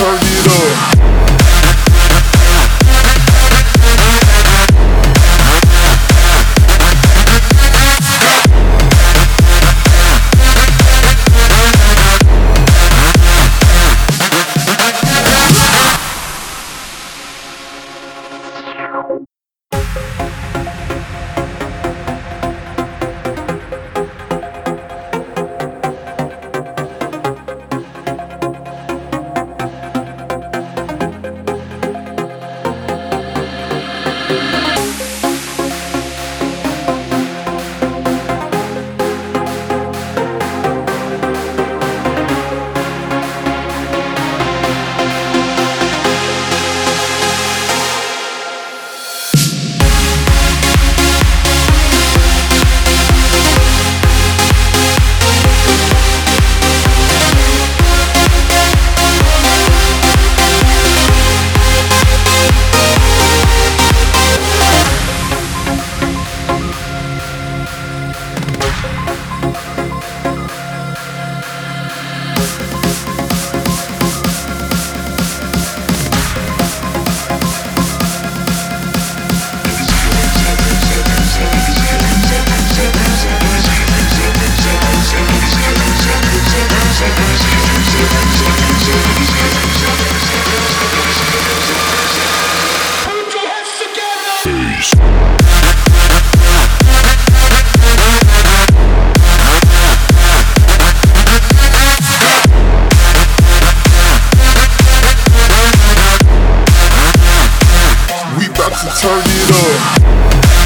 turn it up. to turn it up.